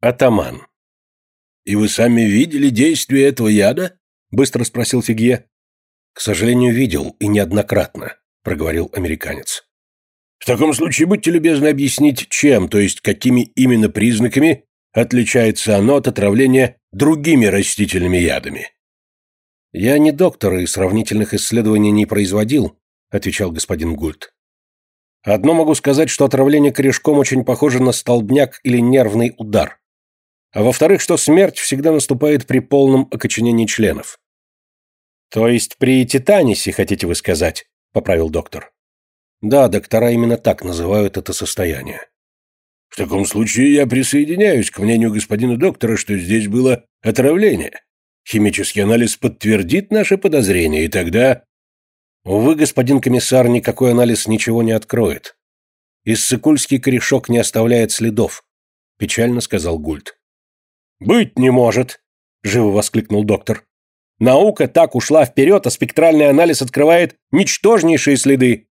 Атаман. «И вы сами видели действие этого яда?» — быстро спросил Фигье. «К сожалению, видел, и неоднократно», — проговорил американец. «В таком случае будьте любезны объяснить, чем, то есть какими именно признаками отличается оно от отравления другими растительными ядами?» «Я не доктор и сравнительных исследований не производил», — отвечал господин Гульт. «Одно могу сказать, что отравление корешком очень похоже на столбняк или нервный удар а во-вторых, что смерть всегда наступает при полном окоченении членов. «То есть при титанисе, хотите вы сказать?» – поправил доктор. «Да, доктора именно так называют это состояние». «В таком случае я присоединяюсь к мнению господина доктора, что здесь было отравление. Химический анализ подтвердит наши подозрения, и тогда...» «Увы, господин комиссар, никакой анализ ничего не откроет. Иссыкульский корешок не оставляет следов», – печально сказал Гульт. «Быть не может!» – живо воскликнул доктор. «Наука так ушла вперед, а спектральный анализ открывает ничтожнейшие следы!»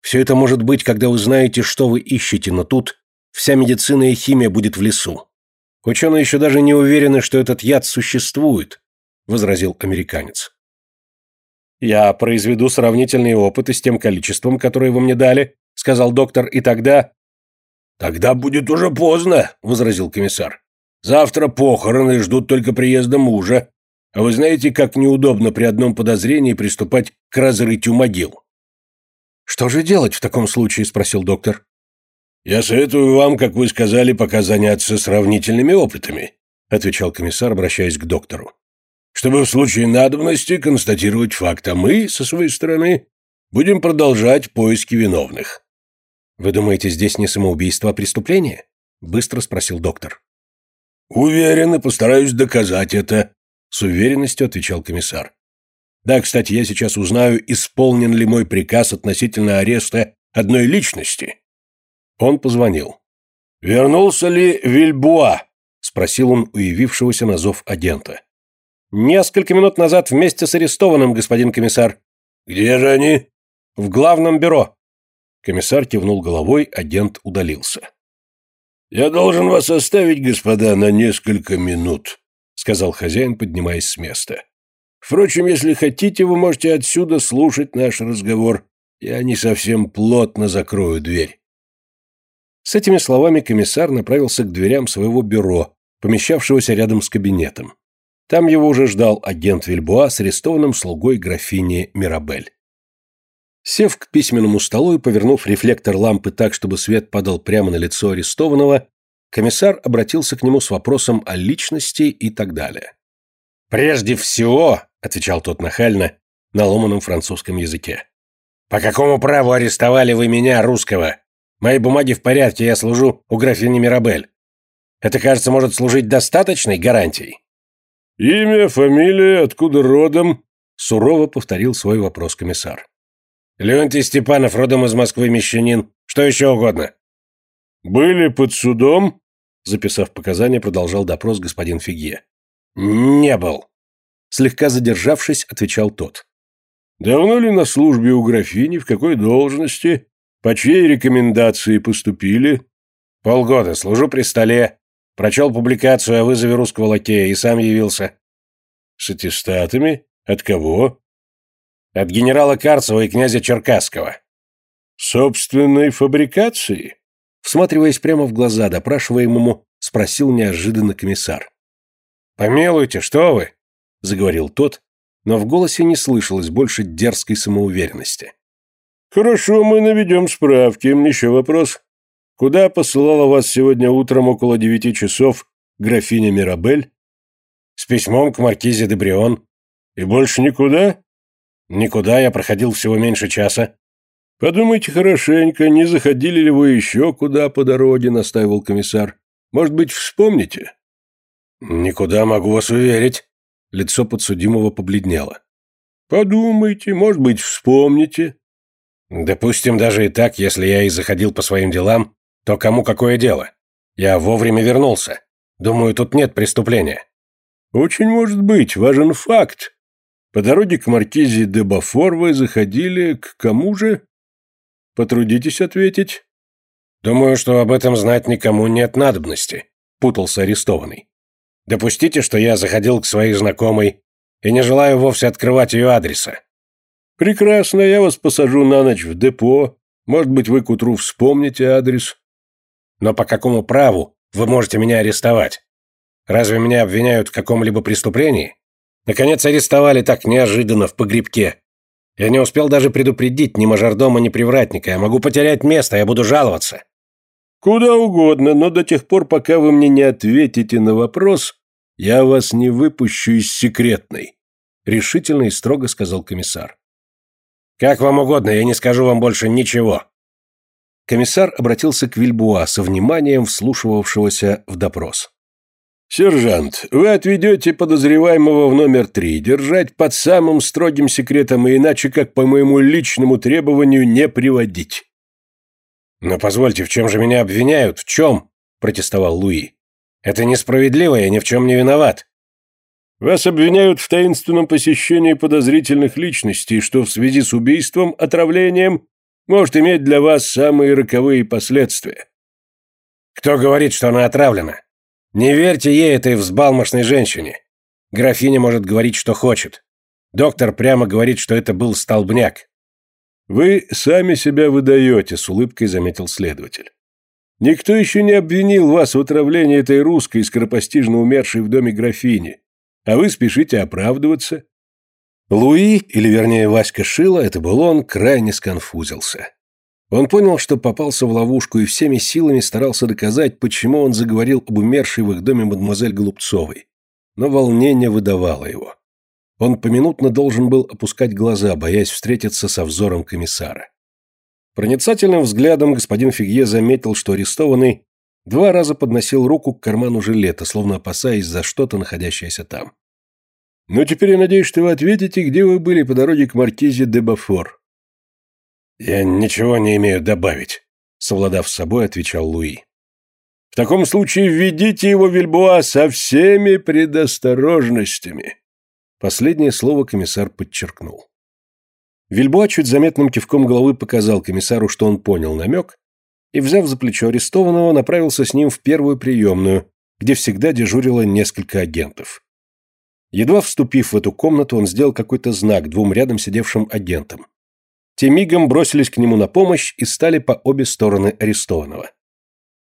«Все это может быть, когда вы знаете, что вы ищете, но тут вся медицина и химия будет в лесу. Ученые еще даже не уверены, что этот яд существует», – возразил американец. «Я произведу сравнительные опыты с тем количеством, которое вы мне дали», – сказал доктор, – «и тогда...» «Тогда будет уже поздно», – возразил комиссар. Завтра похороны ждут только приезда мужа. А вы знаете, как неудобно при одном подозрении приступать к разрытию могил?» «Что же делать в таком случае?» – спросил доктор. «Я советую вам, как вы сказали, пока заняться сравнительными опытами», – отвечал комиссар, обращаясь к доктору. «Чтобы в случае надобности констатировать факт, а мы, со своей стороны, будем продолжать поиски виновных». «Вы думаете, здесь не самоубийство, а преступление?» – быстро спросил доктор. «Уверен и постараюсь доказать это», — с уверенностью отвечал комиссар. «Да, кстати, я сейчас узнаю, исполнен ли мой приказ относительно ареста одной личности». Он позвонил. «Вернулся ли Вильбуа?» — спросил он у явившегося на зов агента. «Несколько минут назад вместе с арестованным, господин комиссар». «Где же они?» «В главном бюро». Комиссар кивнул головой, агент удалился. «Я должен вас оставить, господа, на несколько минут», — сказал хозяин, поднимаясь с места. «Впрочем, если хотите, вы можете отсюда слушать наш разговор. Я не совсем плотно закрою дверь». С этими словами комиссар направился к дверям своего бюро, помещавшегося рядом с кабинетом. Там его уже ждал агент Вильбуа с арестованным слугой графини Мирабель. Сев к письменному столу и повернув рефлектор лампы так, чтобы свет падал прямо на лицо арестованного, комиссар обратился к нему с вопросом о личности и так далее. «Прежде всего», — отвечал тот нахально, на ломаном французском языке, «по какому праву арестовали вы меня, русского? Мои бумаги в порядке, я служу у графини Мирабель. Это, кажется, может служить достаточной гарантией?» «Имя, фамилия, откуда родом?» — сурово повторил свой вопрос комиссар. Леонтий Степанов, родом из Москвы, мещанин. Что еще угодно?» «Были под судом?» Записав показания, продолжал допрос господин Фигье. «Не был». Слегка задержавшись, отвечал тот. «Давно ли на службе у графини? В какой должности? По чьей рекомендации поступили?» «Полгода. Служу при столе. Прочел публикацию о вызове русского лакея и сам явился». «С аттестатами? От кого?» От генерала Карцева и князя Черкасского. Собственной фабрикации? Всматриваясь прямо в глаза допрашиваемому, спросил неожиданно комиссар. «Помилуйте, что вы?» — заговорил тот, но в голосе не слышалось больше дерзкой самоуверенности. «Хорошо, мы наведем справки. Еще вопрос. Куда посылала вас сегодня утром около девяти часов графиня Мирабель?» «С письмом к маркизе де Брион». «И больше никуда?» «Никуда, я проходил всего меньше часа». «Подумайте хорошенько, не заходили ли вы еще куда по дороге?» — настаивал комиссар. «Может быть, вспомните?» «Никуда, могу вас уверить». Лицо подсудимого побледнело. «Подумайте, может быть, вспомните». «Допустим, даже и так, если я и заходил по своим делам, то кому какое дело? Я вовремя вернулся. Думаю, тут нет преступления». «Очень может быть, важен факт. По дороге к маркизе де Бафор вы заходили к кому же? Потрудитесь ответить. Думаю, что об этом знать никому нет надобности. путался арестованный. Допустите, что я заходил к своей знакомой и не желаю вовсе открывать ее адреса. Прекрасно, я вас посажу на ночь в депо. Может быть, вы к утру вспомните адрес. Но по какому праву вы можете меня арестовать? Разве меня обвиняют в каком-либо преступлении? Наконец арестовали так неожиданно в погребке. Я не успел даже предупредить ни мажордома, ни привратника. Я могу потерять место, я буду жаловаться. Куда угодно, но до тех пор, пока вы мне не ответите на вопрос, я вас не выпущу из секретной, решительно и строго сказал комиссар. Как вам угодно, я не скажу вам больше ничего. Комиссар обратился к Вильбуа со вниманием вслушивавшегося в допрос. «Сержант, вы отведете подозреваемого в номер три, держать под самым строгим секретом и иначе как по моему личному требованию не приводить». «Но позвольте, в чем же меня обвиняют? В чем?» – протестовал Луи. «Это несправедливо, я ни в чем не виноват». «Вас обвиняют в таинственном посещении подозрительных личностей, что в связи с убийством, отравлением, может иметь для вас самые роковые последствия». «Кто говорит, что она отравлена?» Не верьте ей, этой взбалмошной женщине. Графиня может говорить, что хочет. Доктор прямо говорит, что это был столбняк. Вы сами себя выдаете, с улыбкой заметил следователь. Никто еще не обвинил вас в отравлении этой русской, скоропостижно умершей в доме графини, а вы спешите оправдываться. Луи, или вернее Васька Шила, это был он, крайне сконфузился. Он понял, что попался в ловушку и всеми силами старался доказать, почему он заговорил об умершей в их доме мадемуазель Голубцовой. Но волнение выдавало его. Он поминутно должен был опускать глаза, боясь встретиться со взором комиссара. Проницательным взглядом господин Фигье заметил, что арестованный два раза подносил руку к карману жилета, словно опасаясь за что-то, находящееся там. «Ну, теперь я надеюсь, что вы ответите, где вы были по дороге к маркизе де Бафор», «Я ничего не имею добавить», — совладав с собой, отвечал Луи. «В таком случае введите его Вильбуа со всеми предосторожностями». Последнее слово комиссар подчеркнул. Вильбуа чуть заметным кивком головы показал комиссару, что он понял намек, и, взяв за плечо арестованного, направился с ним в первую приемную, где всегда дежурило несколько агентов. Едва вступив в эту комнату, он сделал какой-то знак двум рядом сидевшим агентам. Те мигом бросились к нему на помощь и стали по обе стороны арестованного.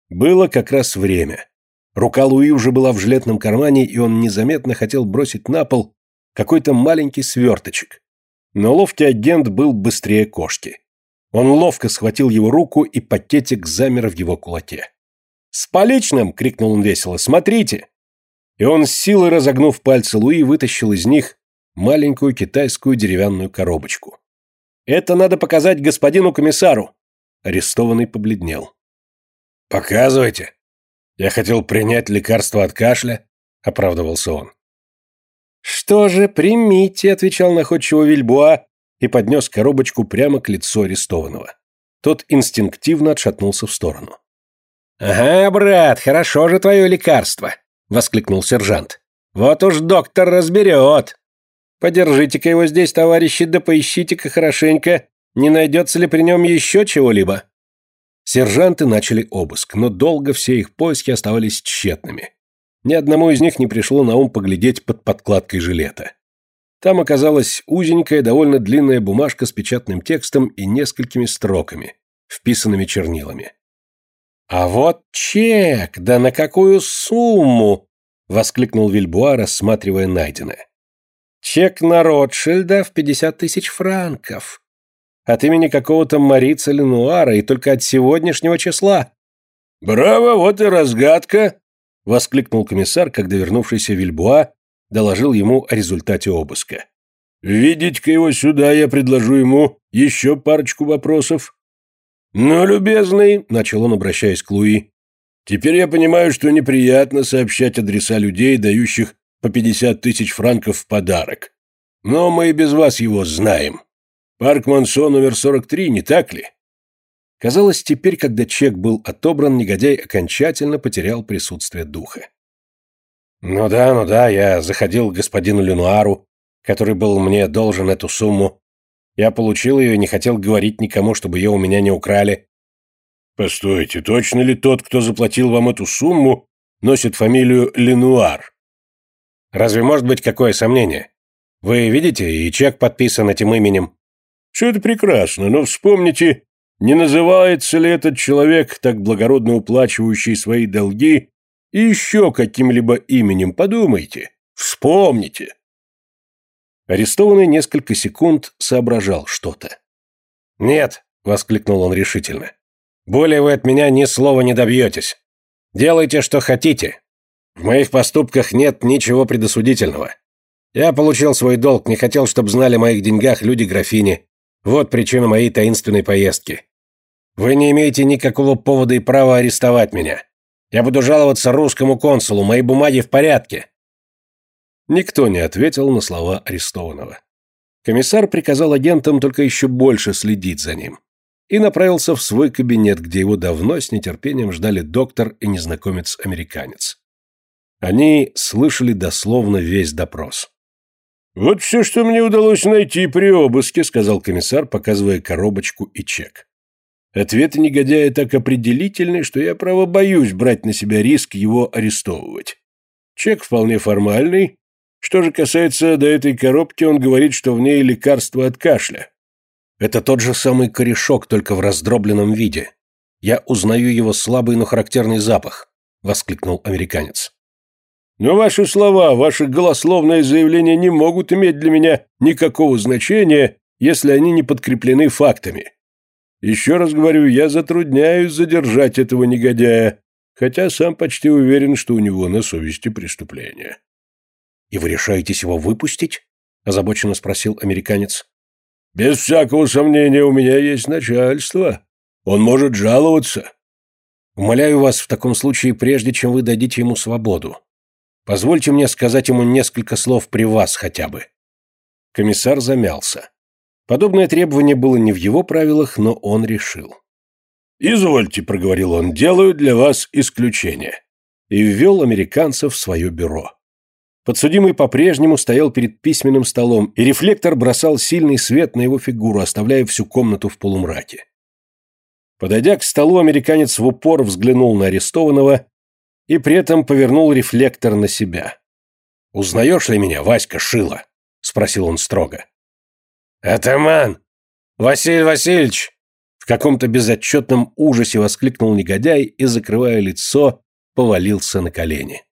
Было как раз время. Рука Луи уже была в жилетном кармане, и он незаметно хотел бросить на пол какой-то маленький сверточек. Но ловкий агент был быстрее кошки. Он ловко схватил его руку, и пакетик замер в его кулаке. «С поличным!» — крикнул он весело. «Смотрите!» И он силой разогнув пальцы Луи, вытащил из них маленькую китайскую деревянную коробочку. Это надо показать господину комиссару. Арестованный побледнел. Показывайте. Я хотел принять лекарство от кашля, оправдывался он. Что же, примите, отвечал находчиво Вильбуа и поднес коробочку прямо к лицу арестованного. Тот инстинктивно отшатнулся в сторону. «Ага, брат, хорошо же твое лекарство!» — воскликнул сержант. «Вот уж доктор разберет!» Подержите-ка его здесь, товарищи, да поищите-ка хорошенько, не найдется ли при нем еще чего-либо». Сержанты начали обыск, но долго все их поиски оставались тщетными. Ни одному из них не пришло на ум поглядеть под подкладкой жилета. Там оказалась узенькая, довольно длинная бумажка с печатным текстом и несколькими строками, вписанными чернилами. «А вот чек! Да на какую сумму!» — воскликнул Вильбуа, рассматривая найденное. Чек на Ротшильда в пятьдесят тысяч франков. От имени какого-то Марица Ленуара и только от сегодняшнего числа. «Браво, вот и разгадка!» — воскликнул комиссар, когда вернувшийся Вильбуа доложил ему о результате обыска. «Видите-ка его сюда, я предложу ему еще парочку вопросов». «Ну, любезный», — начал он, обращаясь к Луи, — «теперь я понимаю, что неприятно сообщать адреса людей, дающих по пятьдесят тысяч франков в подарок. Но мы и без вас его знаем. Парк Монсо номер 43, не так ли? Казалось, теперь, когда чек был отобран, негодяй окончательно потерял присутствие духа. «Ну да, ну да, я заходил к господину Ленуару, который был мне должен эту сумму. Я получил ее и не хотел говорить никому, чтобы ее у меня не украли». «Постойте, точно ли тот, кто заплатил вам эту сумму, носит фамилию Ленуар. Разве может быть какое сомнение? Вы видите, и чек подписан этим именем. Все это прекрасно, но вспомните, не называется ли этот человек, так благородно уплачивающий свои долги, и еще каким-либо именем, подумайте, вспомните. Арестованный несколько секунд соображал что-то. «Нет», — воскликнул он решительно, — «более вы от меня ни слова не добьетесь. Делайте, что хотите. В моих поступках нет ничего предосудительного. Я получил свой долг, не хотел, чтобы знали о моих деньгах люди графини. Вот причина моей таинственной поездки. Вы не имеете никакого повода и права арестовать меня. Я буду жаловаться русскому консулу, мои бумаги в порядке». Никто не ответил на слова арестованного. Комиссар приказал агентам только еще больше следить за ним и направился в свой кабинет, где его давно с нетерпением ждали доктор и незнакомец-американец. Они слышали дословно весь допрос. «Вот все, что мне удалось найти при обыске», — сказал комиссар, показывая коробочку и чек. Ответы негодяя так определительны, что я, право, боюсь брать на себя риск его арестовывать. Чек вполне формальный. Что же касается до этой коробки, он говорит, что в ней лекарство от кашля. Это тот же самый корешок, только в раздробленном виде. Я узнаю его слабый, но характерный запах, воскликнул американец. Но ваши слова, ваши голословные заявления не могут иметь для меня никакого значения, если они не подкреплены фактами. Еще раз говорю, я затрудняюсь задержать этого негодяя, хотя сам почти уверен, что у него на совести преступление. «И вы решаетесь его выпустить?» – озабоченно спросил американец. «Без всякого сомнения, у меня есть начальство. Он может жаловаться». «Умоляю вас в таком случае, прежде чем вы дадите ему свободу. Позвольте мне сказать ему несколько слов при вас хотя бы». Комиссар замялся. Подобное требование было не в его правилах, но он решил. «Извольте», — проговорил он, — «делаю для вас исключение». И ввел американцев в свое бюро. Подсудимый по-прежнему стоял перед письменным столом, и рефлектор бросал сильный свет на его фигуру, оставляя всю комнату в полумраке. Подойдя к столу, американец в упор взглянул на арестованного и при этом повернул рефлектор на себя. «Узнаешь ли меня, Васька Шила?» — спросил он строго. «Атаман! Василий Васильевич!» В каком-то безотчетном ужасе воскликнул негодяй и, закрывая лицо, повалился на колени.